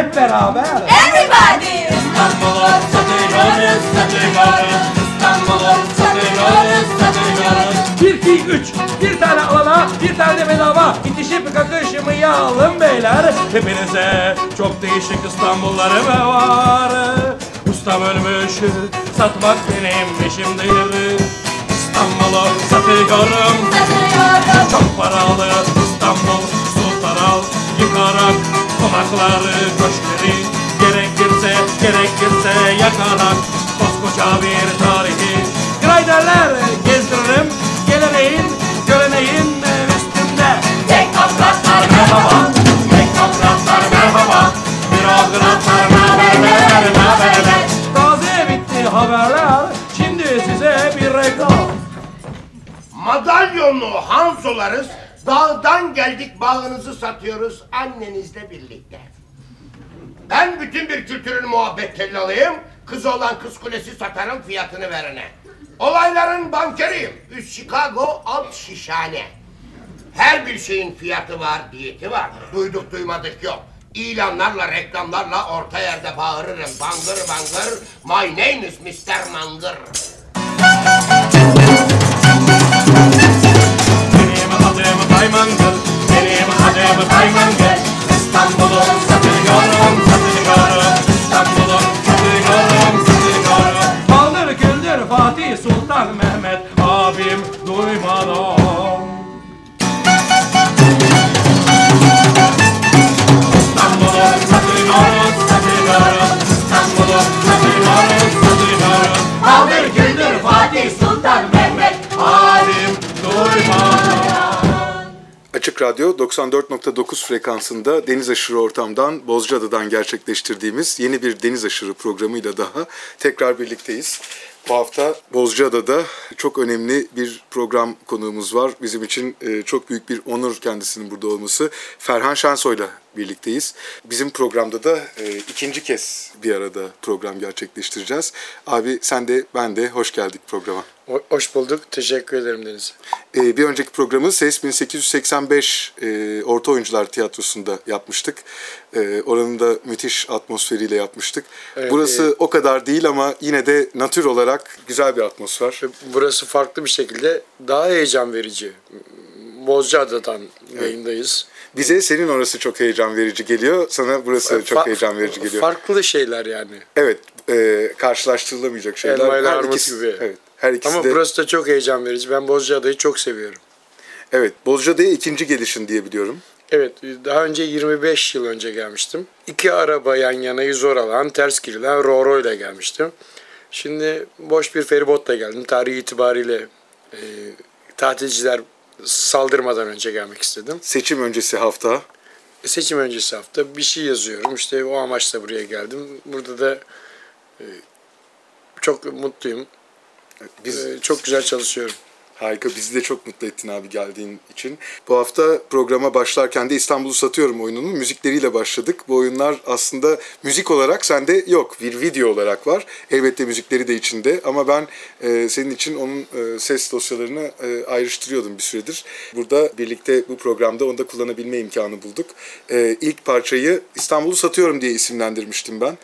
hep beraber. Everybody! İstanbul'u satıyoruz, satıyoruz. İstanbul'u satıyoruz, satıyoruz. Bir iki üç. Bir tane alana bir tane de bedava. İtişip kakışmayalım beyler. Hepinize çok değişik İstanbulları var. Ustam ölmüş satmak benim işimdir İstanbul'u satıyorum. Çok paralı İstanbul sultan al Yıkarak konakları köşkleri. Gerekirse gerekirse yakarak Koskoca bir tarihi. Grayderler gezdiririm Geleneğin göreneğin üstünde. Teknokratlar merhaba. Teknokratlar merhaba. Bürokratlar naberler naberler Taze bitti haberler. Şimdi size bir reklam Madalyonlu Hanzolarız. Dağdan geldik bağınızı satıyoruz annenizle birlikte. Ben bütün bir kültürün muhabbet alayım. Kız olan kız kulesi satarım fiyatını verene. Olayların bankeriyim. Üst Chicago, alt şişhane. Her bir şeyin fiyatı var, diyeti var. Duyduk duymadık yok. İlanlarla, reklamlarla orta yerde bağırırım. Bangır bangır. My name is Mr. Mangır. Benim adım Tayman'dır Benim adım Tayman'dır İstanbul'u satıyorum, satıyorum 94.9 frekansında deniz aşırı ortamdan Bozcaada'dan gerçekleştirdiğimiz yeni bir deniz aşırı programıyla daha tekrar birlikteyiz. Bu hafta Bozcaada'da çok önemli bir program konuğumuz var. Bizim için e, çok büyük bir onur kendisinin burada olması. Ferhan Şensoy'la birlikteyiz. Bizim programda da e, ikinci kez bir arada program gerçekleştireceğiz. Abi sen de ben de hoş geldik programa. Ho- Hoş bulduk. Teşekkür ederim Deniz. Ee, bir önceki programı SES 1885 e, Orta Oyuncular Tiyatrosu'nda yapmıştık. E, oranın da müthiş atmosferiyle yapmıştık. Evet, Burası e- o kadar değil ama yine de natür olarak güzel bir atmosfer. Ve Burası farklı bir şekilde daha heyecan verici. Bozcaada'dan yayındayız. Bize senin orası çok heyecan verici geliyor. Sana burası çok Fa- heyecan verici geliyor. Farklı şeyler yani. Evet, e, karşılaştırılamayacak şeyler. Elma ile armut ikisi- gibi. Evet, her ikisi Ama de. burası da çok heyecan verici. Ben Bozcaada'yı çok seviyorum. Evet, Bozcaada'ya ikinci gelişin diye biliyorum. Evet, daha önce 25 yıl önce gelmiştim. İki araba yan yana zor alan, ters girilen Roro ile gelmiştim. Şimdi boş bir feribotla geldim. Tarih itibariyle e, tatilciler saldırmadan önce gelmek istedim. Seçim öncesi hafta. Seçim öncesi hafta bir şey yazıyorum. İşte o amaçla buraya geldim. Burada da e, çok mutluyum. Biz E, çok güzel çalışıyorum. Harika. Bizi de çok mutlu ettin abi geldiğin için. Bu hafta programa başlarken de İstanbul'u Satıyorum oyununun müzikleriyle başladık. Bu oyunlar aslında müzik olarak sende yok. Bir video olarak var. Elbette müzikleri de içinde ama ben e, senin için onun e, ses dosyalarını e, ayrıştırıyordum bir süredir. Burada birlikte bu programda onu da kullanabilme imkanı bulduk. E, ilk parçayı İstanbul'u Satıyorum diye isimlendirmiştim ben.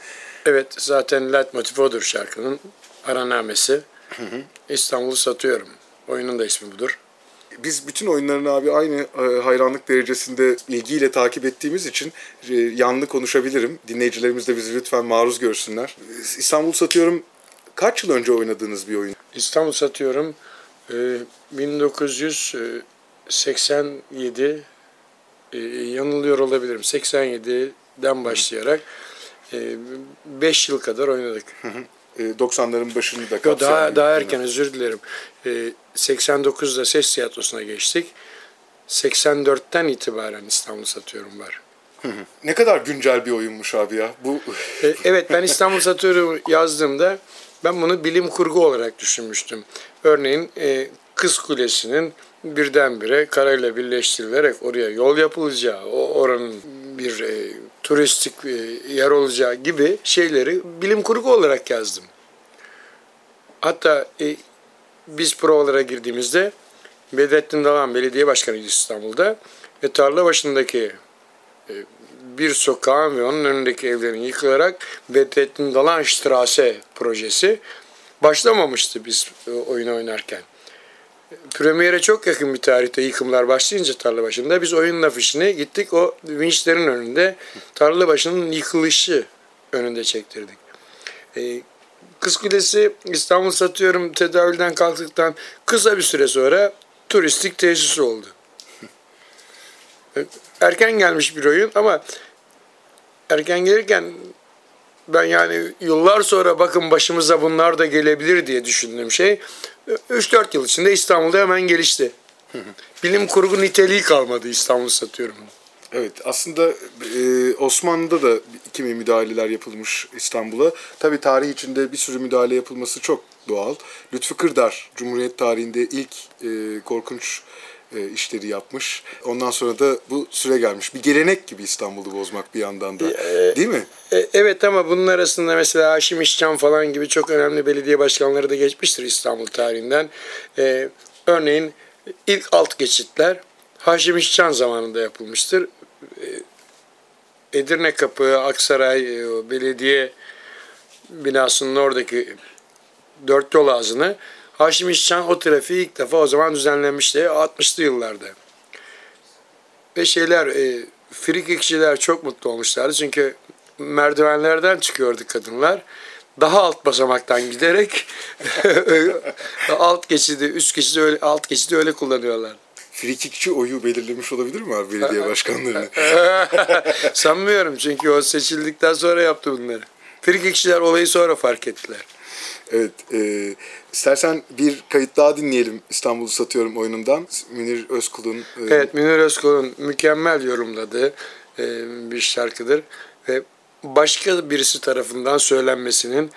Evet zaten leitmotiv odur şarkının. Aranamesi. İstanbul'u satıyorum. Oyunun da ismi budur. Biz bütün oyunlarını abi aynı e, hayranlık derecesinde ilgiyle takip ettiğimiz için e, yanlı konuşabilirim. Dinleyicilerimiz de bizi lütfen maruz görsünler. İstanbul Satıyorum kaç yıl önce oynadığınız bir oyun? İstanbul satıyorum. Ee, 1987 e, yanılıyor olabilirim. 87'den başlayarak 5 yıl kadar oynadık. E, 90'ların başını da kapsayan daha daha erken özür dilerim. Ee, 89'da ses tiyatrosuna geçtik. 84'ten itibaren İstanbul satıyorum var. Ne kadar güncel bir oyunmuş abi ya. Bu E, evet ben İstanbul Satıyorum yazdığımda ben bunu bilim kurgu olarak düşünmüştüm. Örneğin e, Kız Kulesi'nin birdenbire karayla birleştirilerek oraya yol yapılacağı, o oranın bir e, turistik e, yer olacağı gibi şeyleri bilim kurgu olarak yazdım. Hatta e, biz provalara girdiğimizde Bedrettin Dalan belediye başkanıydı İstanbul'da. Ve tarla başındaki e, bir sokağın ve onun önündeki evlerin yıkılarak Bedrettin Dalan Strasse projesi başlamamıştı biz e, oyun oynarken. Premiere çok yakın bir tarihte yıkımlar başlayınca tarla başında biz oyunun afişini gittik o vinçlerin önünde tarla başının yıkılışı önünde çektirdik. Ee, Kız Kulesi İstanbul satıyorum tedavülden kalktıktan kısa bir süre sonra turistik tesis oldu. Erken gelmiş bir oyun ama erken gelirken ben yani yıllar sonra bakın başımıza bunlar da gelebilir diye düşündüğüm şey 3-4 yıl içinde İstanbul'da hemen gelişti. Bilim kurgu niteliği kalmadı İstanbul satıyorum. Evet aslında e, Osmanlı'da da kimi müdahaleler yapılmış İstanbul'a. Tabii tarih içinde bir sürü müdahale yapılması çok doğal. Lütfü Kırdar Cumhuriyet tarihinde ilk e, korkunç e, işleri yapmış. Ondan sonra da bu süre gelmiş. Bir gelenek gibi İstanbul'u bozmak bir yandan da. Değil mi? E, evet ama bunun arasında mesela Haşim İşcan falan gibi çok önemli belediye başkanları da geçmiştir İstanbul tarihinden. E, örneğin ilk alt geçitler Haşim İşcan zamanında yapılmıştır. E, Edirne Kapı, Aksaray, e, belediye binasının oradaki dört yol ağzını Haşim İşcan o trafiği ilk defa o zaman düzenlenmişti 60'lı yıllarda. Ve şeyler, e, frikikçiler çok mutlu olmuşlardı çünkü merdivenlerden çıkıyordu kadınlar. Daha alt basamaktan giderek alt geçidi, üst geçidi öyle, alt geçidi öyle kullanıyorlar. Frikikçi oyu belirlemiş olabilir mi abi belediye başkanlarını? Sanmıyorum çünkü o seçildikten sonra yaptı bunları. Frikikçiler olayı sonra fark ettiler. Evet. E, istersen bir kayıt daha dinleyelim İstanbul'u Satıyorum oyunundan. Münir Özkul'un... e, Evet Münir Özkul'un mükemmel yorumladığı e, bir şarkıdır ve başka birisi tarafından söylenmesinin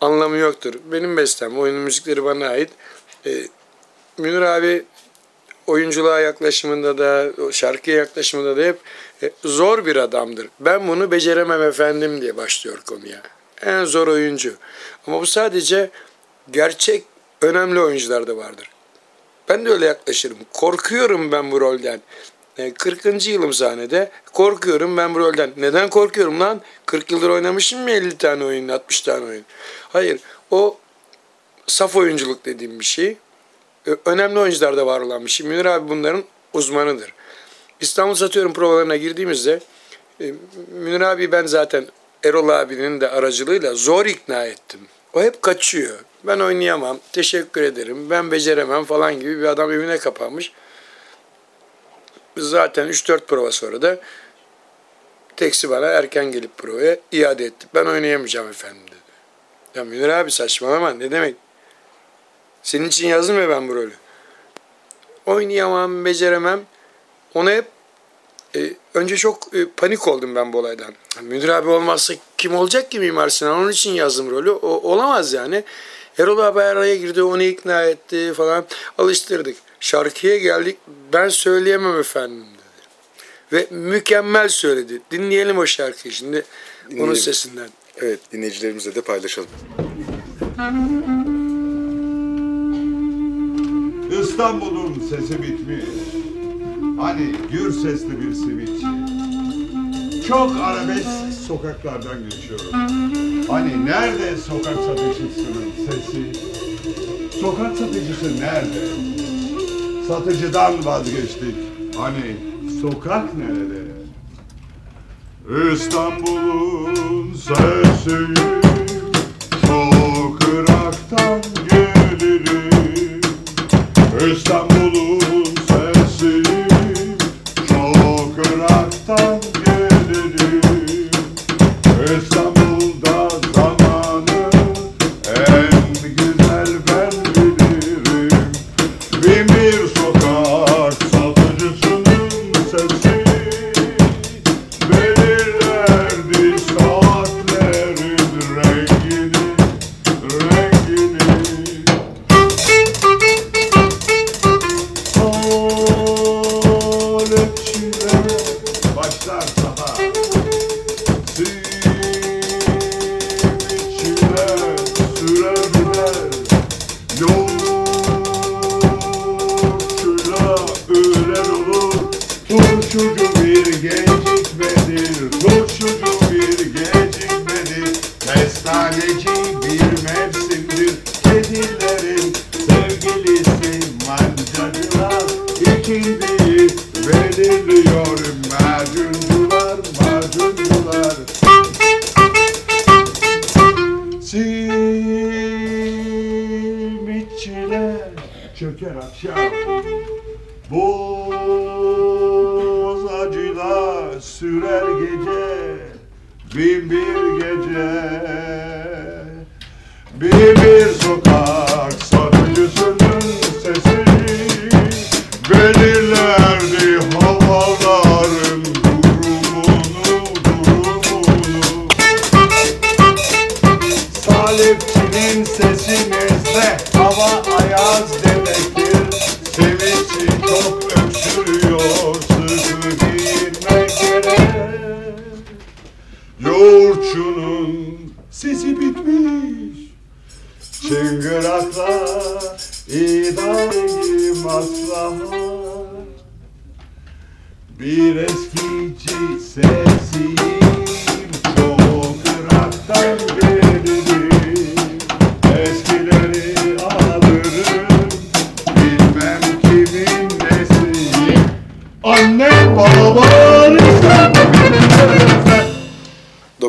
anlamı yoktur. Benim bestem, oyunun müzikleri bana ait. E, Münir abi oyunculuğa yaklaşımında da, şarkıya yaklaşımında da hep e, zor bir adamdır. Ben bunu beceremem efendim diye başlıyor konuya. En zor oyuncu. Ama bu sadece gerçek önemli oyuncular da vardır. Ben de öyle yaklaşırım. Korkuyorum ben bu rolden. E, 40. yılım sahnede. Korkuyorum ben bu rolden. Neden korkuyorum lan? 40 yıldır oynamışım mı 50 tane oyun, 60 tane oyun? Hayır. O saf oyunculuk dediğim bir şey. Önemli oyuncularda var olan bir şey. Münir abi bunların uzmanıdır. İstanbul Satıyorum provalarına girdiğimizde e, Münir abi ben zaten Erol abinin de aracılığıyla zor ikna ettim. O hep kaçıyor. Ben oynayamam, teşekkür ederim, ben beceremem falan gibi bir adam evine kapanmış. Zaten 3-4 prova sonra da teksi bana erken gelip provaya iade etti. Ben oynayamayacağım efendim dedi. Ya Münir abi saçmalama ne demek? Senin için yazdım ya ben bu rolü. Oynayamam, beceremem. Ona hep e, önce çok e, panik oldum ben bu olaydan. Münir abi olmazsa kim olacak ki Mimar Sinan? Onun için yazdım rolü. O, olamaz yani. Erol abi araya girdi, onu ikna etti falan. Alıştırdık. Şarkıya geldik. Ben söyleyemem efendim dedi. Ve mükemmel söyledi. Dinleyelim o şarkıyı şimdi. Onun Dinleyelim. sesinden. Evet dinleyicilerimizle de paylaşalım. İstanbul'un sesi bitmiş. Hani gür sesli bir simitçi. Çok arabesk sokaklardan geçiyorum. Hani nerede sokak satıcısının sesi? Sokak satıcısı nerede? Satıcıdan vazgeçtik. Hani sokak nerede? İstanbul'un sesi İstanbul'un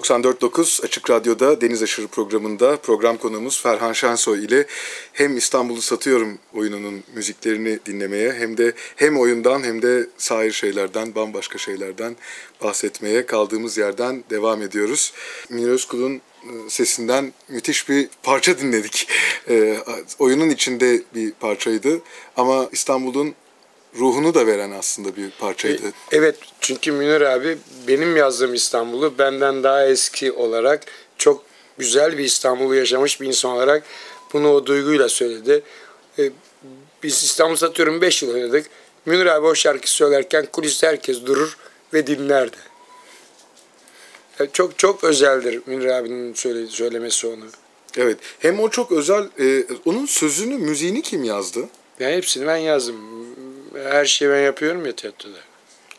94.9 Açık Radyo'da Deniz Aşırı programında program konuğumuz Ferhan Şensoy ile hem İstanbul'u Satıyorum oyununun müziklerini dinlemeye hem de hem oyundan hem de sair şeylerden, bambaşka şeylerden bahsetmeye kaldığımız yerden devam ediyoruz. Münir Özkul'un e, sesinden müthiş bir parça dinledik. E, oyunun içinde bir parçaydı ama İstanbul'un ruhunu da veren aslında bir parçaydı. Evet çünkü Münir abi benim yazdığım İstanbul'u benden daha eski olarak çok güzel bir İstanbul'u yaşamış bir insan olarak bunu o duyguyla söyledi. Ee, Biz İstanbul Satıyorum 5 yıl oynadık. Münir abi o şarkı söylerken kuliste herkes durur ve dinlerdi. Ya Çok çok özeldir Münir abinin söyle, söylemesi onu. Evet. Hem o çok özel, e, onun sözünü, müziğini kim yazdı? Yani hepsini ben yazdım. Her şeyi ben yapıyorum ya tiyatroda.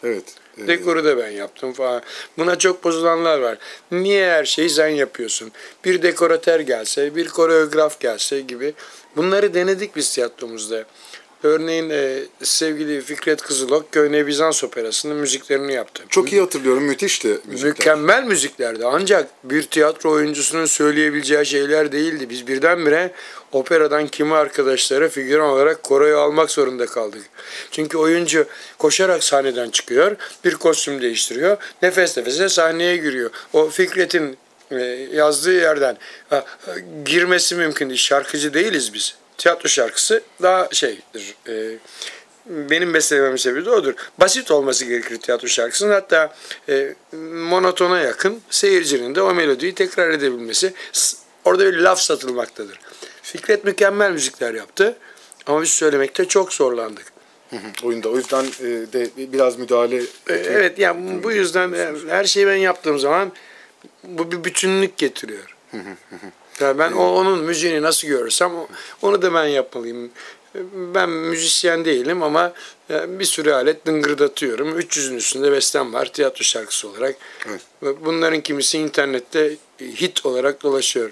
Evet. e, Dekoru da ben yaptım falan. Buna çok bozulanlar var. Niye her şeyi sen yapıyorsun? Bir dekoratör gelse, bir koreograf gelse gibi. Bunları denedik biz tiyatromuzda. Örneğin e, sevgili Fikret Kızılok Köyne Bizans Operası'nın müziklerini yaptı. Çok iyi hatırlıyorum. Müthişti müzikler. Mükemmel müziklerdi. Ancak bir tiyatro oyuncusunun söyleyebileceği şeyler değildi. Biz birdenbire operadan kimi arkadaşlara figüran olarak koroyu almak zorunda kaldık. Çünkü oyuncu koşarak sahneden çıkıyor, bir kostüm değiştiriyor, nefes nefese sahneye giriyor. O Fikret'in e, yazdığı yerden girmesi mümkün değil. Şarkıcı değiliz biz. Tiyatro şarkısı daha şeydir. e, benim beslememin sebebi de odur. Basit olması gerekir tiyatro şarkısının. Hatta e, monotona yakın seyircinin de o melodiyi tekrar edebilmesi. Orada bir laf satılmaktadır. Fikret mükemmel müzikler yaptı. Ama biz söylemekte çok zorlandık. Hı hı, Oyunda. O yüzden e, de biraz müdahale E, Evet yani bu yüzden her şeyi ben yaptığım zaman bu bir bütünlük getiriyor. Yani ben o, onun müziğini nasıl görürsem onu da ben yapmalıyım. Ben müzisyen değilim ama e, bir sürü alet dıngırdatıyorum. 300'ün üstünde bestem var tiyatro şarkısı olarak. Evet. Ve Bunların kimisi internette hit olarak dolaşıyor.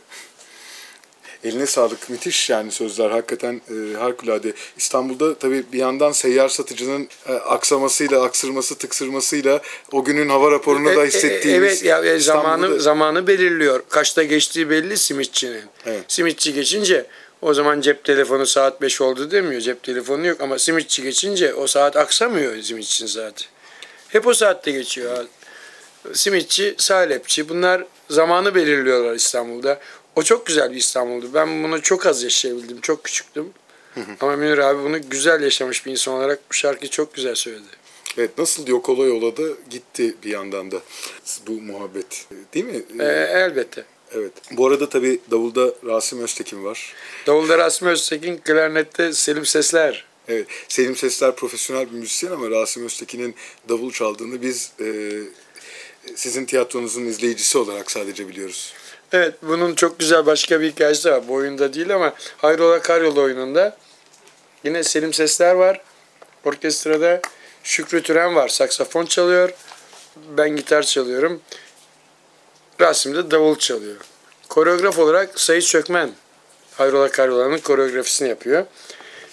Eline sağlık. Müthiş yani sözler. Hakikaten e, harikulade. İstanbul'da tabii bir yandan seyyar satıcının e, aksamasıyla, aksırması, tıksırmasıyla o günün hava raporunu da E, e, hissettiğimiz. Evet ya e, zamanı zamanı belirliyor. Kaçta geçtiği belli simitçinin. Evet. Simitçi geçince o zaman cep telefonu saat 5 oldu demiyor. Cep telefonu yok ama simitçi geçince o saat aksamıyor simitçinin saati. Hep o saatte geçiyor. Simitçi, salepçi bunlar zamanı belirliyorlar İstanbul'da. O çok güzel bir İstanbul'du. Ben bunu çok az yaşayabildim. Çok küçüktüm. Ama Münir abi bunu güzel yaşamış bir insan olarak bu şarkıyı çok güzel söyledi. Evet nasıl diyor kolay yolladı gitti bir yandan da bu muhabbet. Değil mi? Ee, elbette. Evet. Bu arada tabii davulda Rasim Öztekin var. Davulda Rasmi Öztekin, klarnette Selim Sesler. Evet. Selim Sesler profesyonel bir müzisyen ama Rasim Öztekin'in davul çaldığını biz e, sizin tiyatronuzun izleyicisi olarak sadece biliyoruz. Evet bunun çok güzel başka bir hikayesi var. Bu oyunda değil ama Hayrola Karyola oyununda yine Selim Sesler var. Orkestrada Şükrü Türen var. Saksafon çalıyor. Ben gitar çalıyorum. Rasim de davul çalıyor. Koreograf olarak Sayit Sökmen Hayrola Karyola'nın koreografisini yapıyor.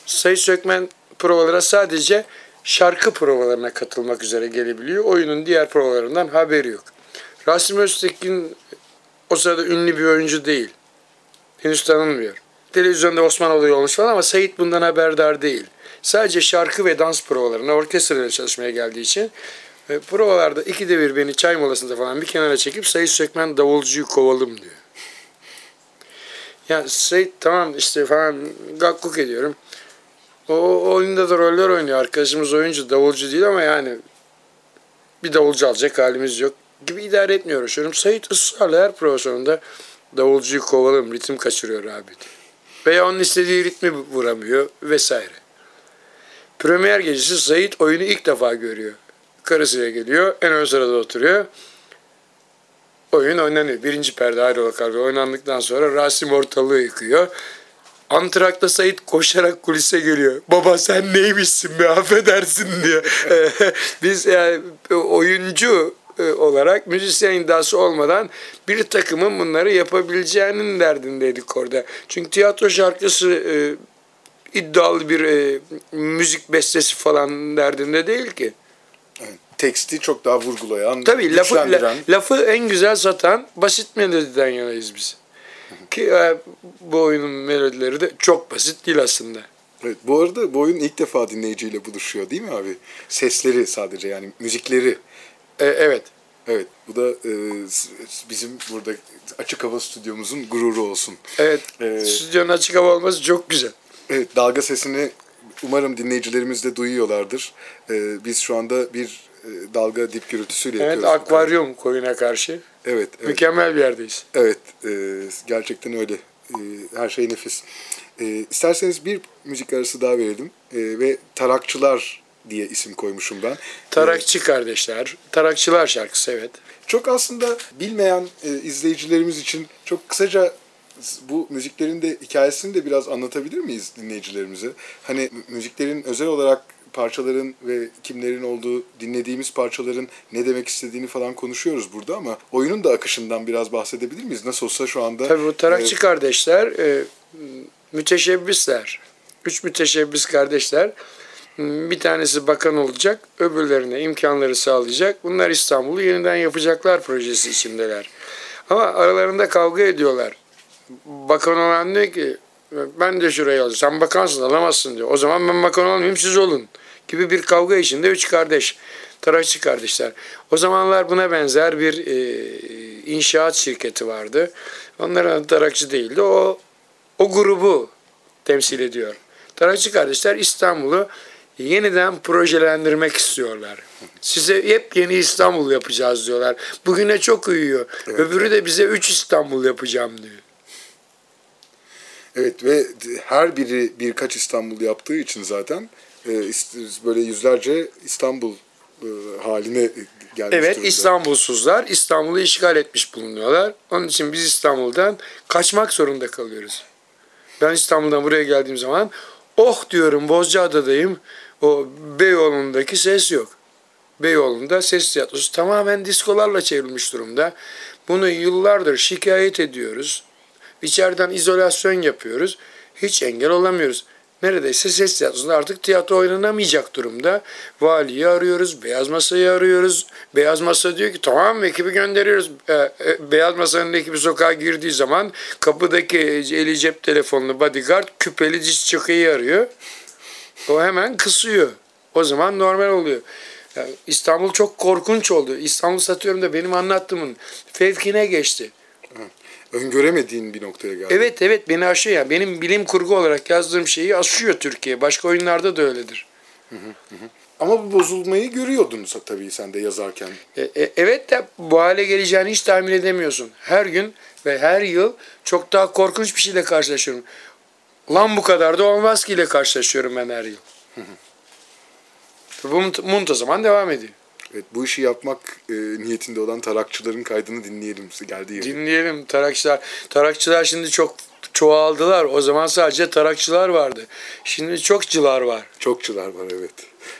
Sayit Sökmen provalara sadece şarkı provalarına katılmak üzere gelebiliyor. Oyunun diğer provalarından haberi yok. Rasim Öztekin o sırada ünlü bir oyuncu değil. Henüz tanınmıyor. televizyonda Osman olayı olmuş falan ama Sait bundan haberdar değil. Sadece şarkı ve dans provalarına orkestrayla çalışmaya geldiği için e, provalarda ikide bir beni çay molasında falan bir kenara çekip Sait Sökmen davulcuyu kovalım diyor. Ya Sait tamam işte falan gakkuk ediyorum. O, o oyunda da roller oynuyor. Arkadaşımız oyuncu, davulcu değil ama yani bir davulcu alacak halimiz yok gibi idare etmiyor uğraşıyorum. Sait ısrarla her prova sonunda davulcuyu kovalım, ritim kaçırıyor abi. Veya onun istediği ritmi vuramıyor vesaire. Premier gecesi Sait oyunu ilk defa görüyor. Karısıyla geliyor, en ön sırada oturuyor. Oyun oynanıyor. Birinci perde ayrıla kalıyor. Oynandıktan sonra Rasim ortalığı yıkıyor. Antrakta Sait koşarak kulise geliyor. Baba sen neymişsin be affedersin diyor. Biz yani oyuncu e, olarak müzisyen iddiası olmadan bir takımın bunları yapabileceğinin derdindeydik orada. Çünkü tiyatro şarkısı e, iddialı bir e, müzik bestesi falan derdinde değil ki. Evet. Teksti çok daha vurgulayan, Tabii lafı, la- lafı en güzel satan basit melodiden yanayız biz. Ki e, bu oyunun melodileri de çok basit değil aslında. Evet, bu arada bu oyun ilk defa dinleyiciyle buluşuyor değil mi abi? Sesleri sadece yani müzikleri. E, evet. Evet bu da e, bizim burada açık hava stüdyomuzun gururu olsun. Evet. Ee, Stüdyonun açık hava olması çok güzel. Evet, dalga sesini umarım dinleyicilerimiz de duyuyorlardır. Ee, biz şu anda bir e, dalga dip gürültüsüyle Evet yapıyoruz. bu akvaryum koyuna karşı. Evet, evet. Mükemmel bir yerdeyiz. Evet, e, gerçekten öyle. E, her şey nefis. E, isterseniz bir müzik arası daha verelim. E, ve Tarakçılar diye isim koymuşum ben. Tarakçı kardeşler. Tarakçılar şarkısı evet. Çok aslında bilmeyen e, izleyicilerimiz için çok kısaca bu müziklerin de hikayesini de biraz anlatabilir miyiz dinleyicilerimize? Hani mü- müziklerin özel olarak parçaların ve kimlerin olduğu dinlediğimiz parçaların ne demek istediğini falan konuşuyoruz burada ama oyunun da akışından biraz bahsedebilir miyiz? Nasıl olsa şu anda Tabii bu Tarakçı e, kardeşler e, müteşebbisler. Üç müteşebbis kardeşler. Bir tanesi bakan olacak, öbürlerine imkanları sağlayacak. Bunlar İstanbul'u yeniden yapacaklar projesi içindeler. Ama aralarında kavga ediyorlar. Bakan olan diyor ki ben de şurayı alacağım. Sen bakansın alamazsın diyor. O zaman ben bakan olmayayım siz olun. Gibi bir kavga içinde üç kardeş. Tarakçı kardeşler. O zamanlar buna benzer bir e, inşaat şirketi vardı. Onların adı Tarakçı değildi. O o grubu temsil ediyor. Tarakçı kardeşler İstanbul'u yeniden projelendirmek istiyorlar. Size yepyeni İstanbul yapacağız diyorlar. Bugüne çok uyuyor. Öbürü de bize üç İstanbul yapacağım diyor. Evet ve her biri birkaç İstanbul yaptığı için zaten e, böyle yüzlerce İstanbul e, haline gelmiş Evet durumda. İstanbulsuzlar İstanbul'u işgal etmiş bulunuyorlar. Onun için biz İstanbul'dan kaçmak zorunda kalıyoruz. Ben İstanbul'dan buraya geldiğim zaman oh diyorum Bozcaada'dayım. O Beyoğlu'ndaki ses yok. Beyoğlu'nda ses tiyatrosu tamamen diskolarla çevrilmiş durumda. Bunu yıllardır şikayet ediyoruz. İçeriden izolasyon yapıyoruz. Hiç engel olamıyoruz. Neredeyse ses tiyatrosunda artık tiyatro oynanamayacak durumda. Valiyi arıyoruz, Beyaz Masa'yı arıyoruz. Beyaz Masa diyor ki tamam ekibi gönderiyoruz. Ee, e, Beyaz Masa'nın ekibi sokağa girdiği zaman kapıdaki eli cep telefonlu bodyguard küpeli diş çıkıyı arıyor. O hemen kısıyor. O zaman normal oluyor. Yani İstanbul çok korkunç oldu. İstanbul satıyorum da benim anlattığımın fevkine geçti. Öngöremediğin bir noktaya geldi. Evet evet beni aşıyor yani. Benim bilim kurgu olarak yazdığım şeyi aşıyor Türkiye. Başka oyunlarda da öyledir. Ama bu bozulmayı görüyordun tabii sen de yazarken. E, e, evet de bu hale geleceğini hiç tahmin edemiyorsun. Her gün ve her yıl çok daha korkunç bir şeyle karşılaşıyorum. Lan bu kadar da olmaz ki ile karşılaşıyorum ben her yıl. bu munt- muntazaman devam ediyor. Evet, bu işi yapmak e, niyetinde olan tarakçıların kaydını dinleyelim geldiği yeri. Dinleyelim tarakçılar. Tarakçılar şimdi çok çoğaldılar. O zaman sadece tarakçılar vardı. Şimdi çok cılar var. Çokçular var evet.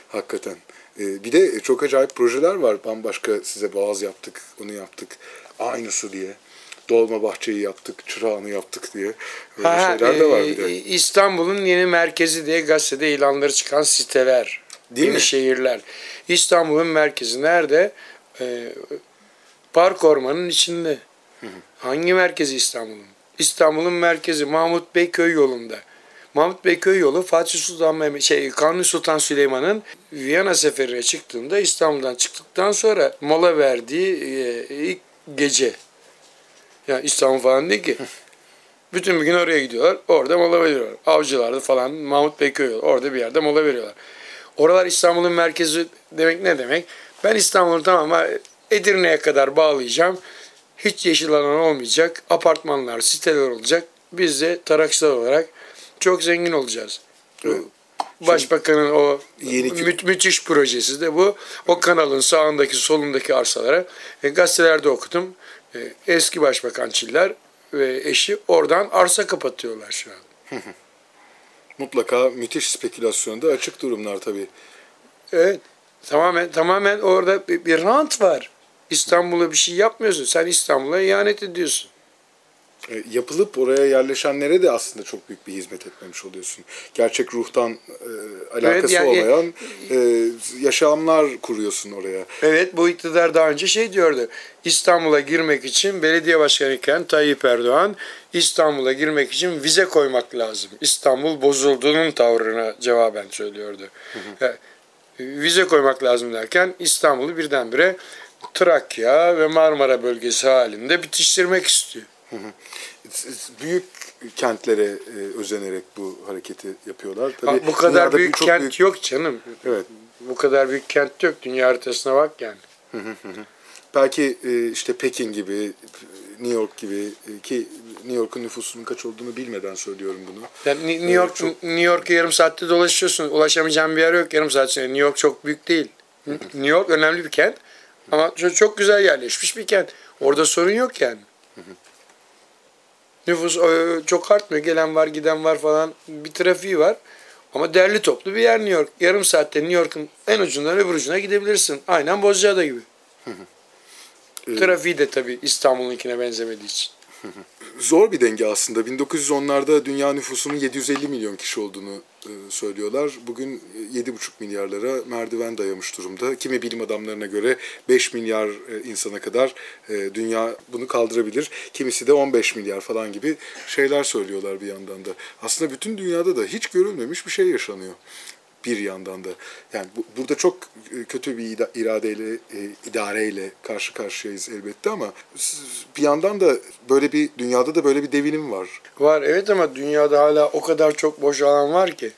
Hakikaten. E, bir de çok acayip projeler var. Bambaşka size boğaz yaptık, onu yaptık. Aynısı diye. Dolma bahçeyi yaptık, çırağını yaptık diye. Böyle Ha, şeyler de var bir e, de. İstanbul'un yeni merkezi diye gazetede ilanları çıkan siteler. Değil yeni mi? şehirler. İstanbul'un merkezi nerede? E, Park Ormanı'nın içinde. Hangi merkezi İstanbul'un? İstanbul'un merkezi Mahmut Bey köy yolunda. Mahmut Bey köy yolu Fatih Sultan Mehmet şey Kanuni Sultan Süleyman'ın Viyana seferine çıktığında İstanbul'dan çıktıktan sonra mola verdiği e, ilk gece. Yani İstanbul falan değil ki. Bütün bir gün oraya gidiyorlar. Orada mola veriyorlar. Avcılarda falan Mahmut Bey köy yolu. Orada bir yerde mola veriyorlar. Oralar İstanbul'un merkezi demek ne demek? Ben İstanbul'u tamamen Edirne'ye kadar bağlayacağım. Hiç yeşil alan olmayacak. Apartmanlar, siteler olacak. Biz de tarakçılar olarak çok zengin olacağız. Başbakanın o Yeni- mü- müthiş projesi de bu. O kanalın sağındaki solundaki arsalara e, gazetelerde okudum. E, eski başbakan Çiller ve eşi oradan arsa kapatıyorlar şu an. Mutlaka müthiş spekülasyonda açık durumlar tabii. Evet. Tamamen tamamen orada bir, bir rant var. İstanbul'a bir şey yapmıyorsun. Sen İstanbul'a ihanet ediyorsun. E, yapılıp oraya yerleşenlere de aslında çok büyük bir hizmet etmemiş oluyorsun. Gerçek ruhtan e, alakası yani- olmayan e, yaşamlar kuruyorsun oraya. Evet bu iktidar daha önce şey diyordu. İstanbul'a girmek için belediye başkanı iken Tayyip Erdoğan İstanbul'a girmek için vize koymak lazım. İstanbul bozulduğunun tavrına cevaben söylüyordu. Ya, vize koymak lazım derken İstanbul'u birdenbire Trakya ve Marmara bölgesi halinde bitiştirmek istiyor. Büyük kentlere e, özenerek bu hareketi yapıyorlar. Tabii bu kadar büyük kent büyük- yok canım. Evet. Bu kadar büyük kent yok. Dünya haritasına bak yani. Belki e, işte Pekin gibi, New York gibi e, ki New York'un nüfusunun kaç olduğunu bilmeden söylüyorum bunu. Yani Ni- New York çok- New York'a yarım saatte dolaşıyorsun. Ulaşamayacağın bir yer yok yarım saat sonra. New York çok büyük değil. New York önemli bir kent. Ama çok, çok güzel yerleşmiş bir kent. Orada sorun yok yani. Nüfus e, çok artmıyor. Gelen var, giden var falan. Bir trafiği var. Ama derli toplu bir yer New York. Yarım saatte New York'un en ucundan öbür ucuna gidebilirsin. Aynen Bozcaada gibi. Trafiği de tabii İstanbul'unkine benzemediği için. Zor bir denge aslında. 1910'larda dünya nüfusunun 750 milyon kişi olduğunu söylüyorlar. Bugün e, 7,5 milyarlara merdiven dayamış durumda. Kimi bilim adamlarına göre 5 milyar e, insana kadar e, dünya bunu kaldırabilir. Kimisi de 15 milyar falan gibi şeyler söylüyorlar bir yandan da. Aslında bütün dünyada da hiç görülmemiş bir şey yaşanıyor bir yandan da. Yani bu, burada çok e, kötü bir iradeyle, e, idareyle karşı karşıyayız elbette ama bir yandan da böyle bir dünyada da böyle bir devinim var. Var evet ama dünyada hala o kadar çok boş alan var ki.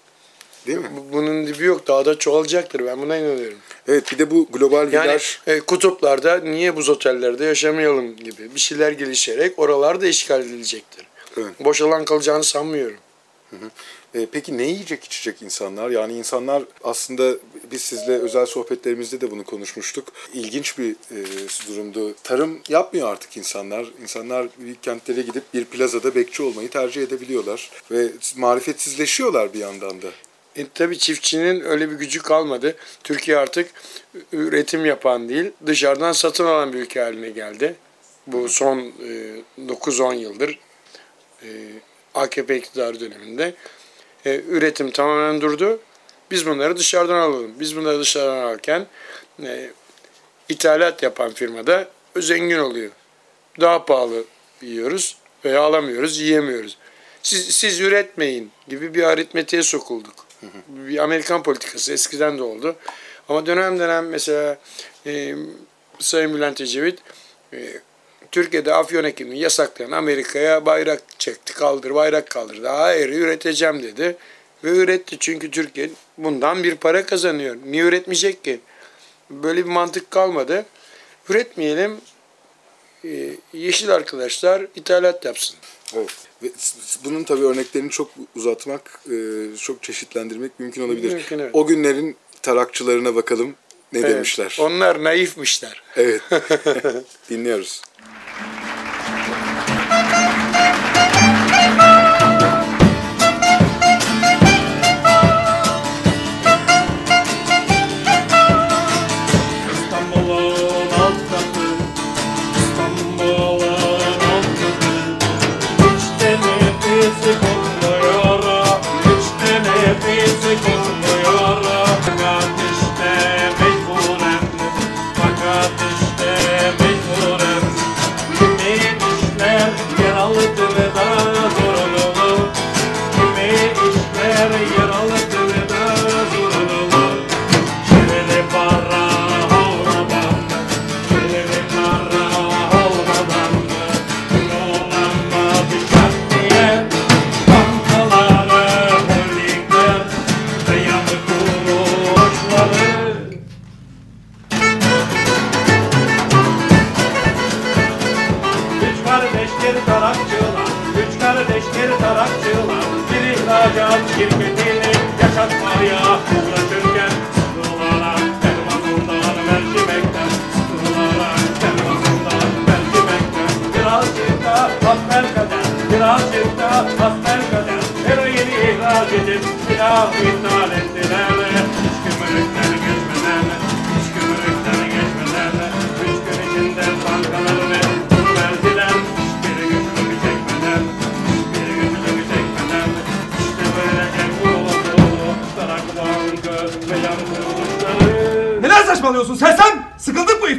Değil mi? Bu- Bunun dibi yok. Daha da çoğalacaktır. Ben buna inanıyorum. Evet bir de bu global Yani viraj e, kutuplarda niye buz otellerde yaşamayalım gibi bir şeyler gelişerek oralar da işgal edilecektir. Evet. Boş alan kalacağını sanmıyorum. E, peki ne yiyecek içecek insanlar? Yani insanlar aslında biz sizle özel sohbetlerimizde de bunu konuşmuştuk. İlginç bir e, durumdu. Tarım yapmıyor artık insanlar. İnsanlar büyük kentlere gidip bir plazada bekçi olmayı tercih edebiliyorlar. Ve marifetsizleşiyorlar bir yandan da. E, tabii çiftçinin öyle bir gücü kalmadı. Türkiye artık üretim yapan değil, dışarıdan satın alan bir ülke haline geldi. Bu son e, 9-10 yıldır e, AKP iktidarı döneminde e, üretim tamamen durdu. Biz bunları dışarıdan alalım. Biz bunları dışarıdan alırken e, ithalat yapan firmada zengin oluyor. Daha pahalı yiyoruz veya alamıyoruz, yiyemiyoruz. Siz, siz üretmeyin gibi bir aritmetiğe sokulduk. Bir Amerikan politikası eskiden de oldu. Ama dönem dönem mesela e, Sayın Bülent Ecevit e, Türkiye'de afyon ekimini yasaklayan Amerika'ya bayrak çekti, kaldır, bayrak kaldır. Daha eri üreteceğim dedi. Ve üretti çünkü Türkiye bundan bir para kazanıyor. Niye üretmeyecek ki? Böyle bir mantık kalmadı. Üretmeyelim, e, yeşil arkadaşlar ithalat yapsın. Evet. Ve bunun tabii örneklerini çok uzatmak, e, çok çeşitlendirmek mümkün olabilir. Mümkün, evet. O günlerin tarakçılarına bakalım ne Evet, demişler. Onlar naifmişler. Evet. Dinliyoruz.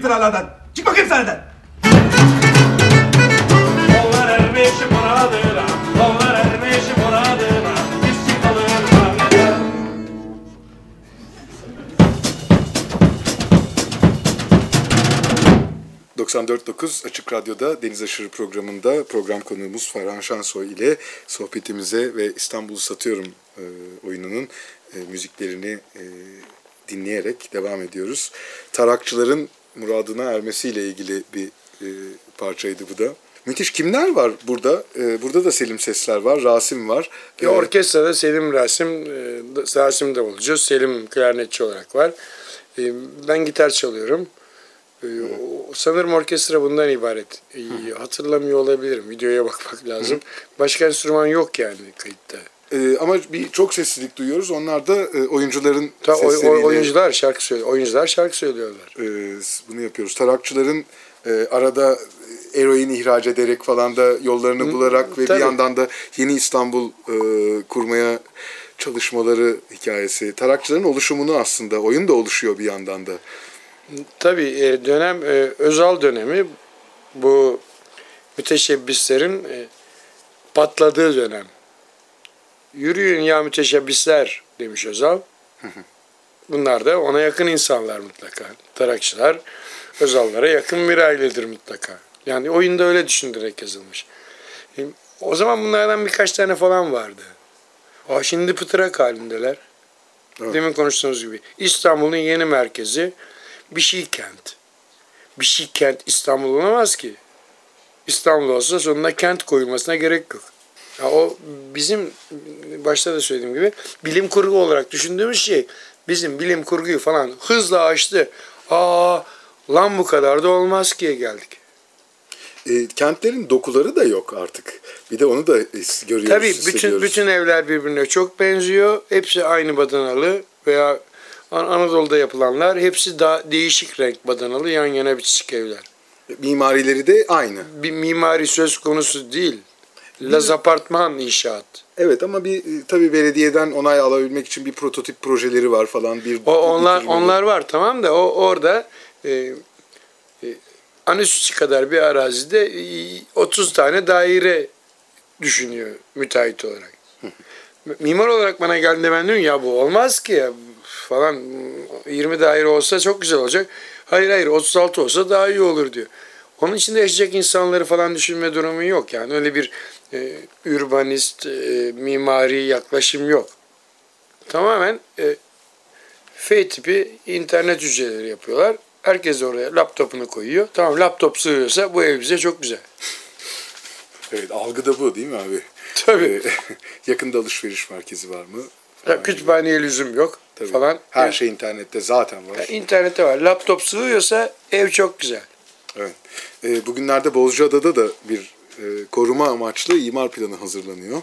İftiralardan. Çık bakayım sahneden. Onlar ermiş muradına Onlar ermiş muradına Biz çıkalım sahneye 94.9 Açık Radyo'da Deniz Aşırı programında program konuğumuz Ferhan Şansoy ile sohbetimize ve İstanbul'u Satıyorum e, oyununun e, müziklerini e, dinleyerek devam ediyoruz. Tarakçıların muradına ermesiyle ilgili bir e, parçaydı bu da. Müthiş kimler var burada? E, burada da Selim Sesler var, Rasim var. Bir E, orkestrada Selim Rasim, e, Rasim davulcu, Selim klarnetçi olarak var. E, Ben gitar çalıyorum. E, o- Sanırım orkestra bundan ibaret. E, Hatırlamıyor olabilirim. Videoya bakmak lazım. Başka enstrüman yok yani kayıtta. E, ama bir çok sessizlik duyuyoruz. Onlar da e, oyuncuların Ta, oy- oy- sesleriyle... oyuncular şarkı söylüyor. Oyuncular şarkı söylüyorlar. e, bunu yapıyoruz. Tarakçıların e, arada eroin ihraç ederek falan da yollarını bularak ve tabii. bir yandan da yeni İstanbul e, kurmaya çalışmaları hikayesi. Tarakçıların oluşumunu aslında oyun da oluşuyor bir yandan da. Tabii e, dönem e, Özal dönemi bu müteşebbislerin e, patladığı dönem. Yürüyün ya müteşebbisler demiş Özal. Bunlar da ona yakın insanlar mutlaka. Tarakçılar Özallara yakın bir ailedir mutlaka. Yani oyunda öyle düşündürerek yazılmış. O zaman bunlardan birkaç tane falan vardı. Aa, şimdi pıtırak halindeler. Evet. Demin konuştuğumuz gibi. İstanbul'un yeni merkezi bir şey kent. Bir şey kent İstanbul olamaz ki. İstanbul olsa sonuna kent koyulmasına gerek yok. Ya o bizim başta da söylediğim gibi bilim kurgu olarak düşündüğümüz şey bizim bilim kurguyu falan hızla aştı. Aa lan bu kadar da olmaz ki'ye geldik. E, kentlerin dokuları da yok artık. Bir de onu da his- görüyoruz, Tabii bütün bütün evler birbirine çok benziyor. Hepsi aynı badanalı veya An- Anadolu'da yapılanlar hepsi daha değişik renk badanalı yan yana bitişik evler. Mimarileri de aynı. Bir mimari söz konusu değil. Laz apartman inşaat. Evet ama bir e, tabii belediyeden onay alabilmek için bir prototip projeleri var falan. Bir O onlar bitirmeleri. onlar var tamam da o orada e, e, Anüsüçi kadar bir arazide e, 30 tane daire düşünüyor müteahhit olarak. Mimar olarak bana geldi ben diyorum ya bu olmaz ki ya falan 20 daire olsa çok güzel olacak. Hayır hayır 36 olsa daha iyi olur diyor. Onun içinde yaşayacak insanları falan düşünme durumu yok yani öyle bir e, urbanist e, mimari yaklaşım yok. Tamamen e, F tipi internet hücreleri yapıyorlar. Herkes oraya laptopunu koyuyor. Tamam laptop sığıyorsa bu ev bize çok güzel. Evet algıda bu değil mi abi? Tabii. Ee, yakında alışveriş merkezi var mı? Ya, kütüphaneye lüzum yok Tabii. falan. Her Yani- şey internette zaten var. Ya, internette var. Laptop sığıyorsa ev çok güzel. Evet. Ee, bugünlerde Bozcaada'da da bir e, koruma amaçlı imar planı hazırlanıyor.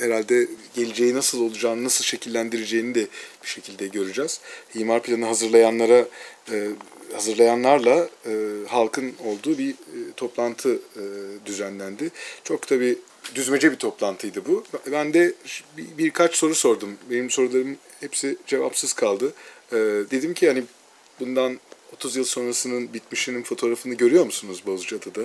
Herhalde geleceği nasıl olacağını, nasıl şekillendireceğini de bir şekilde göreceğiz. İmar planı hazırlayanlara, e, hazırlayanlarla e, halkın olduğu bir e, toplantı e, düzenlendi. Çok tabii düzmece bir toplantıydı bu. Ben de birkaç soru sordum. Benim sorularım hepsi cevapsız kaldı. Dedim ki hani bundan 30 yıl sonrasının bitmişinin fotoğrafını görüyor musunuz Bozcaada'da?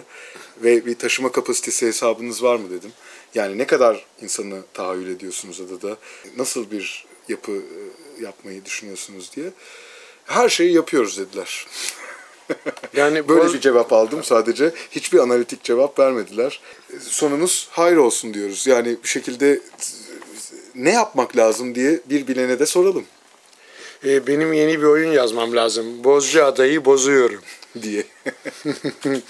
Ve bir taşıma kapasitesi hesabınız var mı dedim. Yani ne kadar insanı tahayyül ediyorsunuz adada? Nasıl bir yapı e, yapmayı düşünüyorsunuz diye. Her şeyi yapıyoruz dediler. Yani Böyle Boz- bir cevap aldım sadece. Hiçbir analitik cevap vermediler. Sonumuz hayır olsun diyoruz. Yani bir şekilde ne yapmak lazım diye bir bilene de soralım. E, benim yeni bir oyun yazmam lazım. Bozcaada'yı bozuyorum. diye.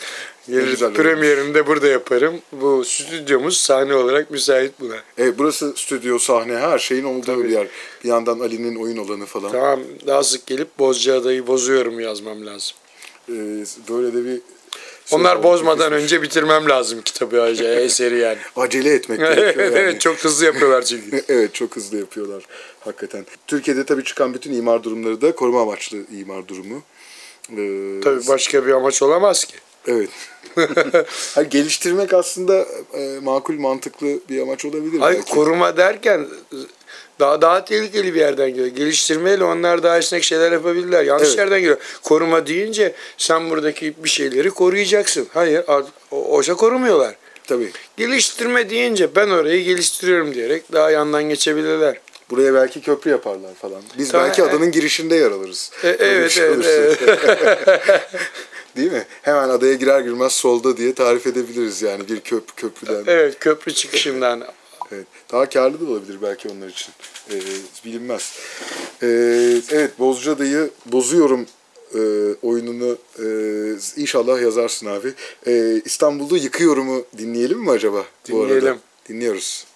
Gelir premierini de burada yaparım. Bu stüdyomuz sahne olarak müsait buna. Evet burası stüdyo, sahne her şeyin olduğu bir yer. Bir yandan Ali'nin oyun alanı falan. Tamam daha sık gelip Bozcaada'yı bozuyorum yazmam lazım. Ee, böyle de bir Onlar bozmadan önce bitirmem lazım kitabı eseri yani. acele etmek gerekiyor yani. evet çok hızlı yapıyorlar çünkü. evet çok hızlı yapıyorlar hakikaten. Türkiye'de tabii çıkan bütün imar durumları da koruma amaçlı imar durumu. Ee, Tabii başka bir amaç olamaz ki. Evet. Hayır, geliştirmek aslında e, makul mantıklı bir amaç olabilir. Hayır belki. koruma derken daha daha tehlikeli bir yerden geliyor. Geliştirmeyle onlar daha esnek şeyler yapabilirler. Yanlış Evet. yerden geliyor. Koruma deyince sen buradaki bir şeyleri koruyacaksın. Hayır, oysa korumuyorlar. Tabii. Geliştirme deyince ben orayı geliştiriyorum diyerek daha yandan geçebilirler. Buraya belki köprü yaparlar falan. Biz Tabii, belki evet. adanın girişinde yer alırız. E, Öyle evet, şey evet, olursa. Değil mi? Hemen adaya girer girmez solda diye tarif edebiliriz yani bir köp köprüden. Evet, köprü çıkışından. Evet. Daha karlı da olabilir belki onlar için. Ee, bilinmez. Ee, evet Bozcaada'yı bozuyorum e, oyununu e, inşallah yazarsın abi. Ee, İstanbul'da yıkıyorumu dinleyelim mi acaba? Bu arada? Dinleyelim. Dinliyoruz.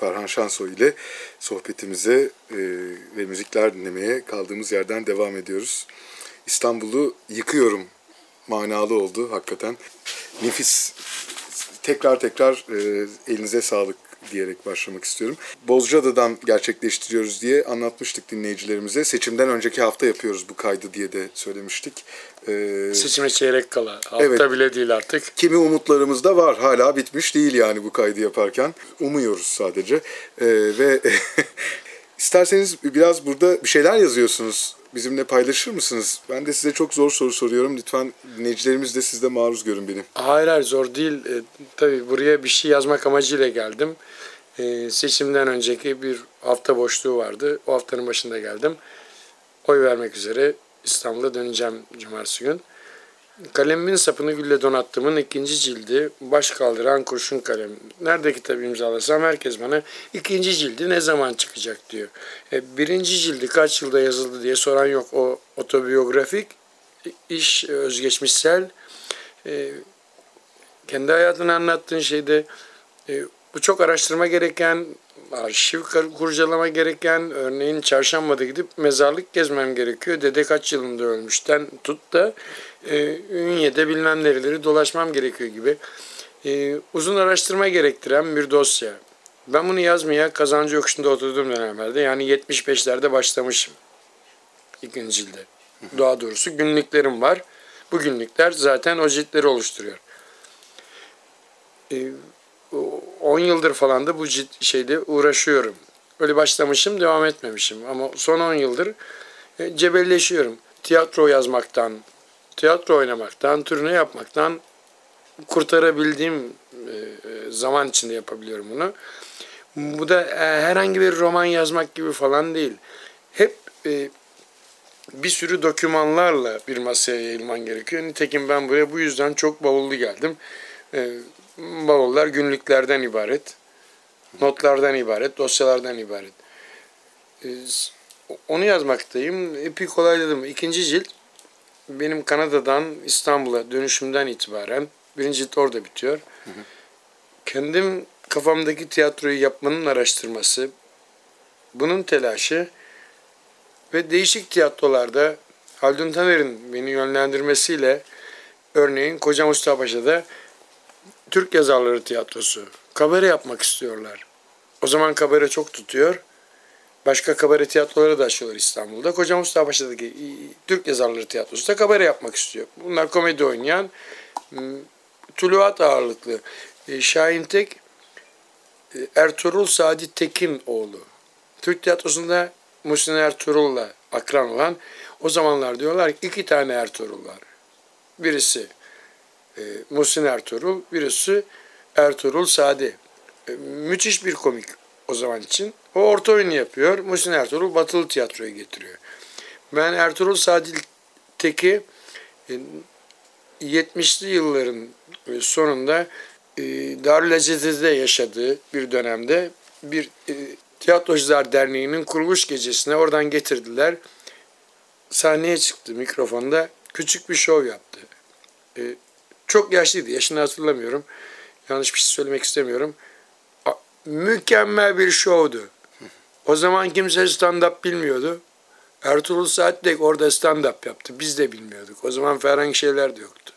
Ferhan Şansoy ile sohbetimize ve müzikler dinlemeye kaldığımız yerden devam ediyoruz. İstanbul'u yıkıyorum manalı oldu hakikaten. Nefis. Tekrar tekrar e, elinize sağlık diyerek başlamak istiyorum. Bozcaada'dan gerçekleştiriyoruz diye anlatmıştık dinleyicilerimize. Seçimden önceki hafta yapıyoruz bu kaydı diye de söylemiştik. E, Seçime çeyrek kala. Hafta Evet. bile değil artık. Kimi umutlarımız da var. Hala bitmiş değil yani bu kaydı yaparken. Umuyoruz sadece. Ee, ve isterseniz biraz burada bir şeyler yazıyorsunuz. Bizimle paylaşır mısınız? Ben de size çok zor soru soruyorum. Lütfen dinleyicilerimiz de siz de maruz görün beni. Hayır hayır zor değil. E, tabii buraya bir şey yazmak amacıyla geldim. E, seçimden önceki bir hafta boşluğu vardı. O haftanın başında geldim. Oy vermek üzere İstanbul'a döneceğim cumartesi gün. Kalemimin sapını gülle donattımın ikinci cildi baş kaldıran kurşun kalem. Nerede kitap imzalasam herkes bana ikinci cildi ne zaman çıkacak diyor. E, birinci cildi kaç yılda yazıldı diye soran yok. O otobiyografik, iş özgeçmişsel, e, kendi hayatını anlattığın şeyde e, bu çok araştırma gereken arşiv kurcalama gereken, örneğin çarşambada gidip mezarlık gezmem gerekiyor. Dede kaç yılında ölmüşten tut da e, Ünye'de bilmem nereleri dolaşmam gerekiyor gibi. E, uzun araştırma gerektiren bir dosya. Ben bunu yazmaya kazancı yokuşunda oturduğum dönemlerde yani 75'lerde başlamışım. İkinci cilde. Daha doğrusu günlüklerim var. Bu günlükler zaten o ciltleri oluşturuyor. E, o- 10 yıldır falan da bu şeyde uğraşıyorum. Öyle başlamışım, devam etmemişim. Ama son 10 yıldır e, cebelleşiyorum. Tiyatro yazmaktan, tiyatro oynamaktan, turne yapmaktan kurtarabildiğim e, e, zaman içinde yapabiliyorum bunu. Bu da herhangi bir roman yazmak gibi falan değil. Hep bir sürü dokümanlarla bir masaya yayılman gerekiyor. Nitekim ben buraya bu yüzden çok bavullu geldim. Bavullar günlüklerden ibaret, notlardan ibaret, dosyalardan ibaret. E, s- onu yazmaktayım. Epey kolayladım. İkinci cilt benim Kanada'dan İstanbul'a dönüşümden itibaren birinci cilt orada bitiyor. Kendim kafamdaki tiyatroyu yapmanın araştırması, bunun telaşı ve değişik tiyatrolarda Haldun Taner'in beni yönlendirmesiyle örneğin Koca Mustafa Paşa'da Türk Yazarları Tiyatrosu kabare yapmak istiyorlar. O zaman kabare çok tutuyor. Başka kabare tiyatroları da açıyorlar İstanbul'da. Koca Mustafa Paşa'daki Türk Yazarları Tiyatrosu da kabare yapmak istiyor. Bunlar komedi oynayan tuluat ağırlıklı. E, Şahin Tek e, Ertuğrul Sadi Tekin oğlu. Türk tiyatrosunda Muhsin Ertuğrul'la akran olan o zamanlar diyorlar ki iki tane Ertuğrul var. Birisi e, Muhsin Ertuğrul, birisi Ertuğrul Sadi. E, müthiş bir komik o zaman için. O orta oyunu yapıyor. Muhsin Ertuğrul batılı tiyatroya getiriyor. Ben Ertuğrul Sadi Tek'i e, 70'li yılların e, sonunda e, Darül Azize'de yaşadığı bir dönemde bir e, Tiyatrocular Derneği'nin kuruluş gecesine oradan getirdiler. Sahneye çıktı mikrofonda. Küçük bir şov yaptı. Çok yaşlıydı. Yaşını hatırlamıyorum. Yanlış bir şey söylemek istemiyorum. Mükemmel bir şovdu. O zaman kimse stand-up bilmiyordu. Ertuğrul Saattek orada stand-up yaptı. Biz de bilmiyorduk. O zaman herhangi şeyler de yoktu.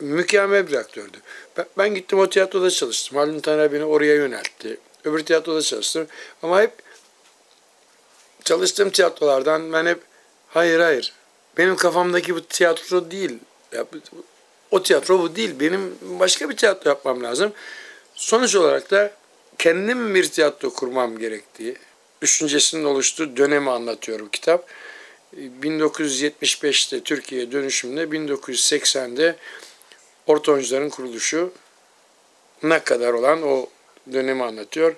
Mükemmel bir aktördü. Ben, ben gittim o tiyatroda çalıştım. Haldun Taner beni oraya yöneltti. Öbür tiyatroda çalıştım. Ama hep çalıştığım tiyatrolardan ben hep hayır hayır benim kafamdaki bu tiyatro değil. Ya, o tiyatro bu değil. Benim başka bir tiyatro yapmam lazım. Sonuç olarak da kendim bir tiyatro kurmam gerektiği düşüncesinin oluştuğu dönemi anlatıyor bu kitap. 1975'te Türkiye dönüşümde 1980'de Orta Oyuncuların kuruluşu ne kadar olan o dönemi anlatıyor.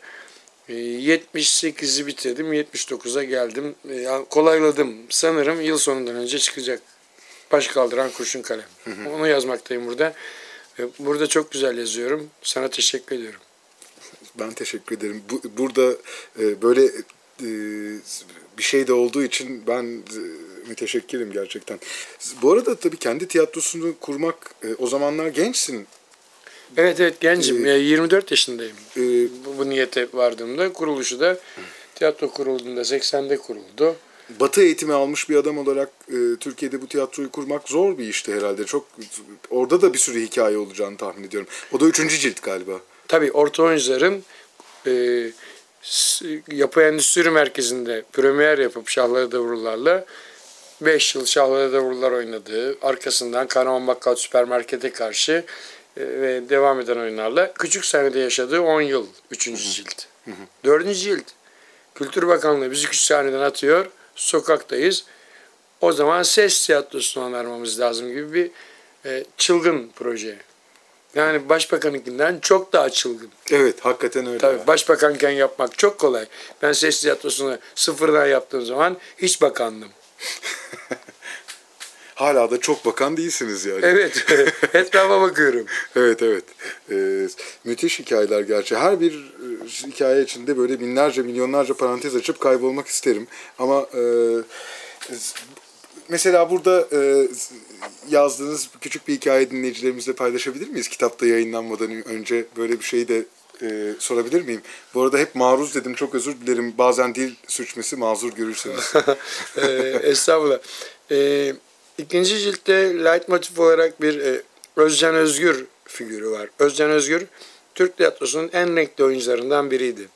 E, 78'i bitirdim, 79'a geldim. E, yani Kolayladım. Sanırım yıl sonundan önce çıkacak. Baş kaldıran kurşun kalem. Onu yazmaktayım burada. Burada çok güzel yazıyorum. Sana teşekkür ediyorum. Ben teşekkür ederim. Bu, burada e, böyle e, bir şey de olduğu için ben e, müteşekkirim gerçekten. Bu arada tabii kendi tiyatrosunu kurmak e, o zamanlar gençsin. Evet evet gencim. Ee, Ya 24 yaşındayım. E, Bu, bu niyete vardığımda kuruluşu da tiyatro kurulduğunda 80'de kuruldu. Batı eğitimi almış bir adam olarak e, Türkiye'de bu tiyatroyu kurmak zor bir işti herhalde. Çok orada da bir sürü hikaye olacağını tahmin ediyorum. O da üçüncü cilt galiba. Tabii orta oyuncuların e, yapı endüstri merkezinde premier yapıp şahları davullarla 5 yıl şahları davullar oynadığı, arkasından Kahraman Bakkal Süpermarket'e karşı e, ve devam eden oyunlarla küçük sahnede yaşadığı 10 yıl 3. cilt. 4. cilt. Kültür Bakanlığı bizi küçük sahneden atıyor, sokaktayız. O zaman ses tiyatrosunu onarmamız lazım gibi bir e, çılgın proje. Yani başbakanınkinden çok daha çılgın. Evet, hakikaten öyle. Tabii başbakanken yapmak çok kolay. Ben ses tiyatrosunu sıfırdan yaptığım zaman hiç bakandım. Hala da çok bakan değilsiniz yani. Evet, etrafa bakıyorum. Evet evet. Ee, müthiş hikayeler gerçi. Her bir e, hikaye içinde böyle binlerce milyonlarca parantez açıp kaybolmak isterim. Ama e, mesela burada e, yazdığınız küçük bir hikaye dinleyicilerimizle paylaşabilir miyiz? Kitapta yayınlanmadan önce böyle bir şeyi de e, sorabilir miyim? Bu arada hep maruz dedim çok özür dilerim. Bazen dil sürçmesi mazur görürsünüz. e, estağfurullah. E, ikinci ciltte leitmotiv olarak bir e, Özcan Özgür figürü var. Özcan Özgür Türk tiyatrosunun en renkli oyuncularından biriydi.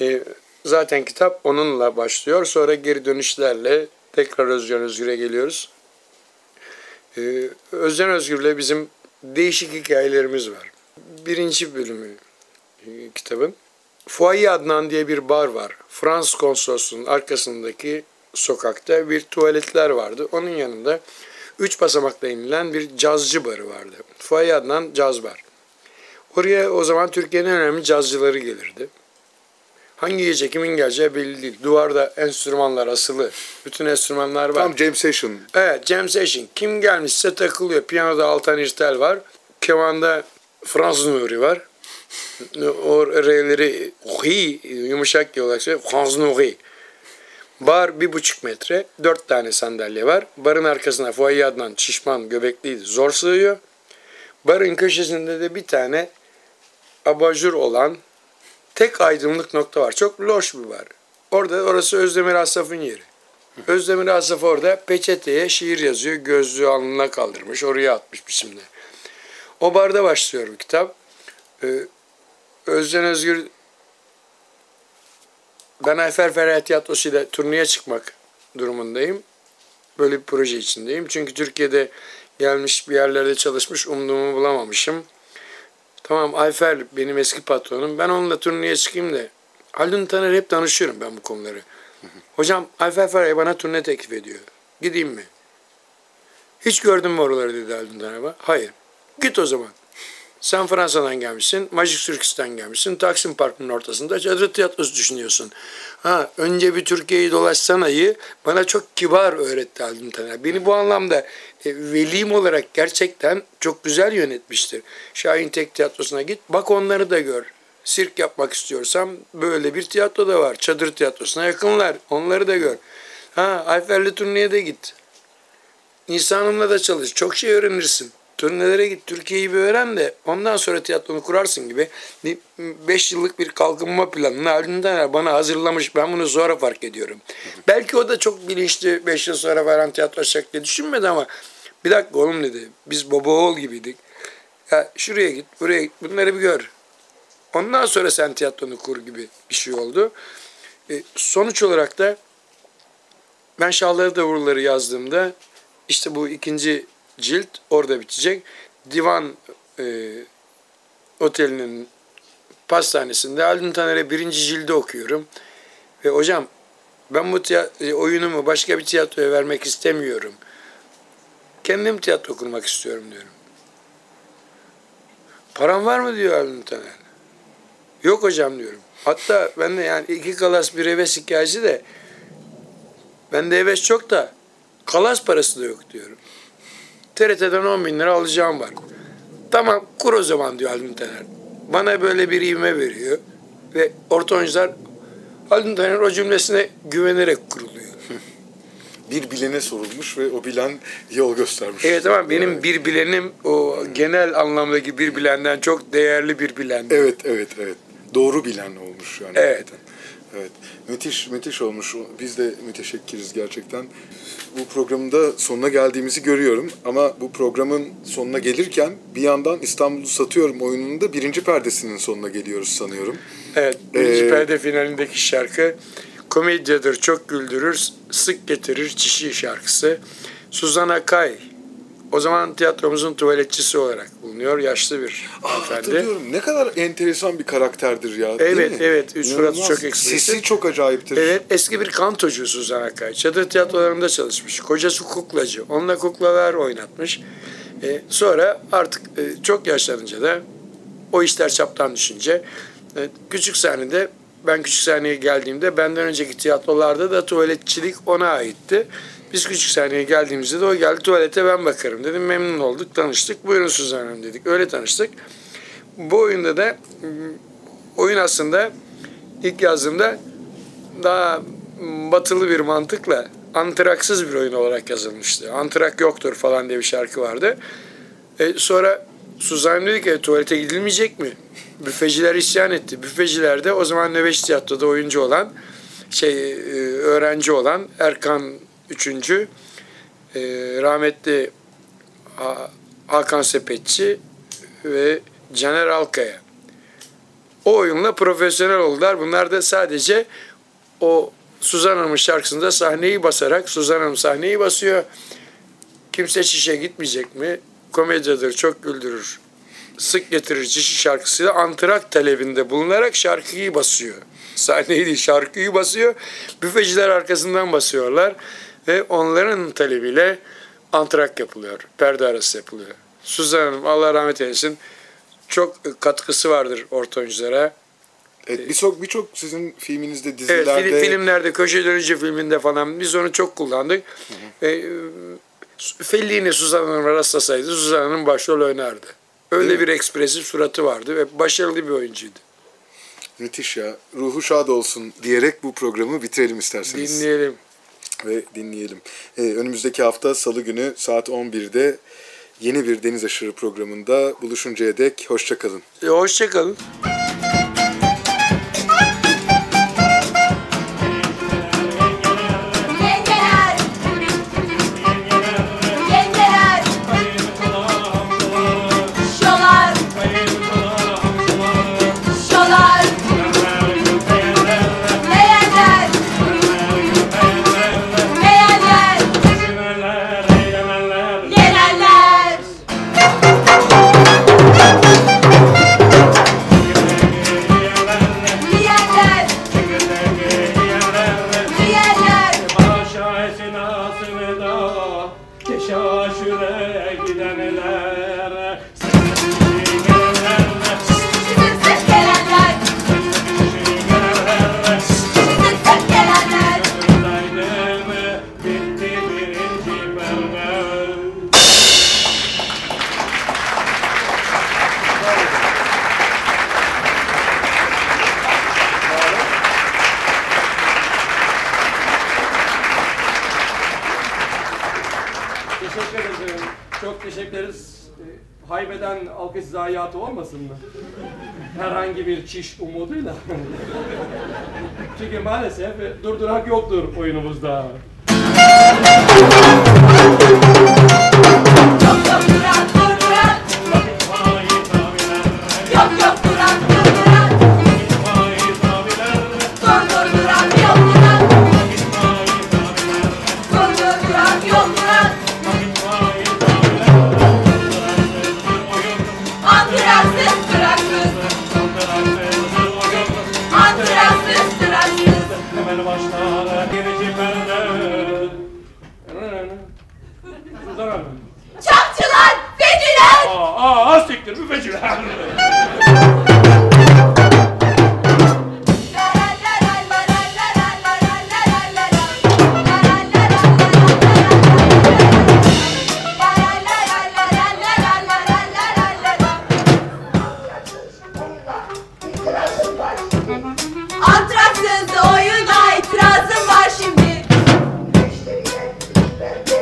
E, zaten kitap onunla başlıyor. Sonra geri dönüşlerle tekrar Özcan Özgür'e geliyoruz. E, Özcan Özgür'le bizim değişik hikayelerimiz var. Birinci bölümü e, kitabın. Fuayi Adnan diye bir bar var. Fransız konsolosluğunun arkasındaki sokakta bir tuvaletler vardı. Onun yanında üç basamakla inilen bir cazcı barı vardı. Fuayi Adnan caz bar. Oraya o zaman Türkiye'nin en önemli cazcıları gelirdi. Hangi gece kimin geleceği belli değil. Duvarda enstrümanlar asılı. Bütün enstrümanlar var. Tam James Session. Evet, Jam Session. Kim gelmişse takılıyor. Piyanoda Altan İrtel var. Kemanda Fransız Nuri var. O R'leri yumuşak olarak söylüyor. Fransız Nuri. Bar bir buçuk metre. Dört tane sandalye var. Barın arkasına Fuayi Adnan şişman göbekliydi. Zor sığıyor. Barın köşesinde de bir tane abajur olan tek aydınlık nokta var. Çok loş bir bar. Orada orası Özdemir Asaf'ın yeri. Özdemir Asaf orada peçeteye şiir yazıyor. Gözlüğü alnına kaldırmış. Oraya atmış biçimde. O barda başlıyor bu kitap. Ee, Özden Özgür ben Ayfer Ferhat Tiyatrosu ile turneye çıkmak durumundayım. Böyle bir proje içindeyim. Çünkü Türkiye'de gelmiş bir yerlerde çalışmış umduğumu bulamamışım. Tamam Ayfer benim eski patronum. Ben onunla turneye çıkayım da. Haldun Taner hep danışıyorum ben bu konuları. Hocam Ayfer Ferhay bana turne teklif ediyor. Gideyim mi? Hiç gördün mü oraları dedi Haldun Taner. Hayır. Git o zaman. Sen Fransa'dan gelmişsin, Magic Circus'tan gelmişsin, Taksim Parkı'nın ortasında çadır tiyatrosu düşünüyorsun. Ha, önce bir Türkiye'yi dolaşsanayı bana çok kibar öğretti Haldun Taner. Beni bu anlamda e, velim olarak gerçekten çok güzel yönetmiştir. Şahin Tek Tiyatrosu'na git, bak onları da gör. Sirk yapmak istiyorsam böyle bir tiyatro da var. Çadır tiyatrosuna yakınlar, onları da gör. Ha, Ayfer'li turneye de git. İnsanımla da çalış, çok şey öğrenirsin. Turnelere git, Türkiye'yi bir öğren de ondan sonra tiyatronu kurarsın gibi. 5 yıllık bir kalkınma planını Haldun bana hazırlamış. Ben bunu sonra fark ediyorum. Belki o da çok bilinçli 5 yıl sonra falan tiyatro açacak diye düşünmedi ama bir dakika oğlum dedi. Biz baba oğul gibiydik. Ya şuraya git, buraya git, bunları bir gör. Ondan sonra sen tiyatronu kur gibi bir şey oldu. E, sonuç olarak da ben Şahları Davulları yazdığımda işte bu ikinci cilt orada bitecek. Divan e, otelinin pastanesinde Haldun Taner'e birinci cildi okuyorum. Ve hocam ben bu tiya- oyunumu başka bir tiyatroya vermek istemiyorum. Kendim tiyatro kurmak istiyorum diyorum. Param var mı diyor Haldun Taner. Yok hocam diyorum. Hatta ben de yani iki kalas bir heves hikayesi de bende heves çok da kalas parası da yok diyorum. TRT'den 10 bin lira alacağım var. Tamam kur o zaman diyor Haldun Taner. Bana böyle bir ivme veriyor. Ve orta oyuncular Haldun Taner o cümlesine güvenerek kuruluyor. Bir bilene sorulmuş ve o bilen yol göstermiş. Evet ama benim bir bilenim o genel anlamdaki bir bilenden çok değerli bir bilen. Evet, evet, evet. Doğru bilen olmuş yani. Evet. hakikaten. Evet. Müthiş, müthiş olmuş. Biz de müteşekkiriz gerçekten. Bu programda sonuna geldiğimizi görüyorum. Ama bu programın sonuna gelirken bir yandan İstanbul'u Satıyorum oyununun da birinci perdesinin sonuna geliyoruz sanıyorum. Evet, birinci Ee, perde finalindeki şarkı komedyadır, çok güldürür, sık getirir çişi şarkısı. Suzan Akay, o zaman tiyatromuzun tuvaletçisi olarak bulunuyor, yaşlı bir Aa, hanımefendi. hatırlıyorum. Ne kadar enteresan bir karakterdir ya. Evet, evet. Üç suratı çok ekspresif. Sesi çok acayiptir. Evet, eski bir kantocu Suzan Akay. Çadır tiyatrolarında çalışmış. Kocası kuklacı. Onunla kuklalar oynatmış. Ee, sonra artık e, çok yaşlanınca da o işler çaptan düşünce e, küçük sahnede ben küçük sahneye geldiğimde benden önceki tiyatrolarda da tuvaletçilik ona aitti. Biz küçük sahneye geldiğimizde de o geldi tuvalete ben bakarım dedim. Memnun olduk, tanıştık. Buyurun Suzan Hanım dedik. Öyle tanıştık. Bu oyunda da m, oyun aslında ilk yazdığımda daha batılı bir mantıkla antraksız bir oyun olarak yazılmıştı. Antrak yoktur falan diye bir şarkı vardı. E, sonra Suzan dedi ki "E, tuvalete gidilmeyecek mi? Büfeciler isyan etti. Büfeciler de o zaman Nöbeş Tiyatro'da oyuncu olan şey e, öğrenci olan Erkan 3. rahmetli Ha- Hakan Sepetçi ve Caner Alkaya. O oyunla profesyonel oldular. Bunlar da sadece o Suzan Hanım'ın şarkısında sahneyi basarak Suzan Hanım sahneyi basıyor. Kimse çişe gitmeyecek mi? Komedyadır, çok güldürür. Sık getirir çişi şarkısıyla antrak talebinde bulunarak şarkıyı basıyor. Sahneyi değil, şarkıyı basıyor. Büfeciler arkasından basıyorlar. Ve onların talebiyle antrak yapılıyor. Perde arası yapılıyor. Suzan Hanım Allah rahmet eylesin çok katkısı vardır orta oyunculara. Evet, birçok birçok sizin filminizde, Evet, dizilerde film- filmlerde, Köşe Dönünce filminde falan biz onu çok kullandık. E, Fellini Suzan Hanım'a rastlasaydı Suzan Hanım başrol oynardı. Öyle bir ekspresif suratı vardı ve başarılı bir oyuncuydu. müthiş ya. Ruhu şad olsun diyerek bu programı bitirelim isterseniz. Dinleyelim. Ve dinleyelim. Ee, önümüzdeki hafta Salı günü saat 11'de yeni bir Deniz Aşırı programında buluşuncaya dek hoşçakalın. E, hoşçakalın. Yengeler Herhangi bir çiş umuduyla. Çünkü maalesef durdurak yoktur oyunumuzda. that day.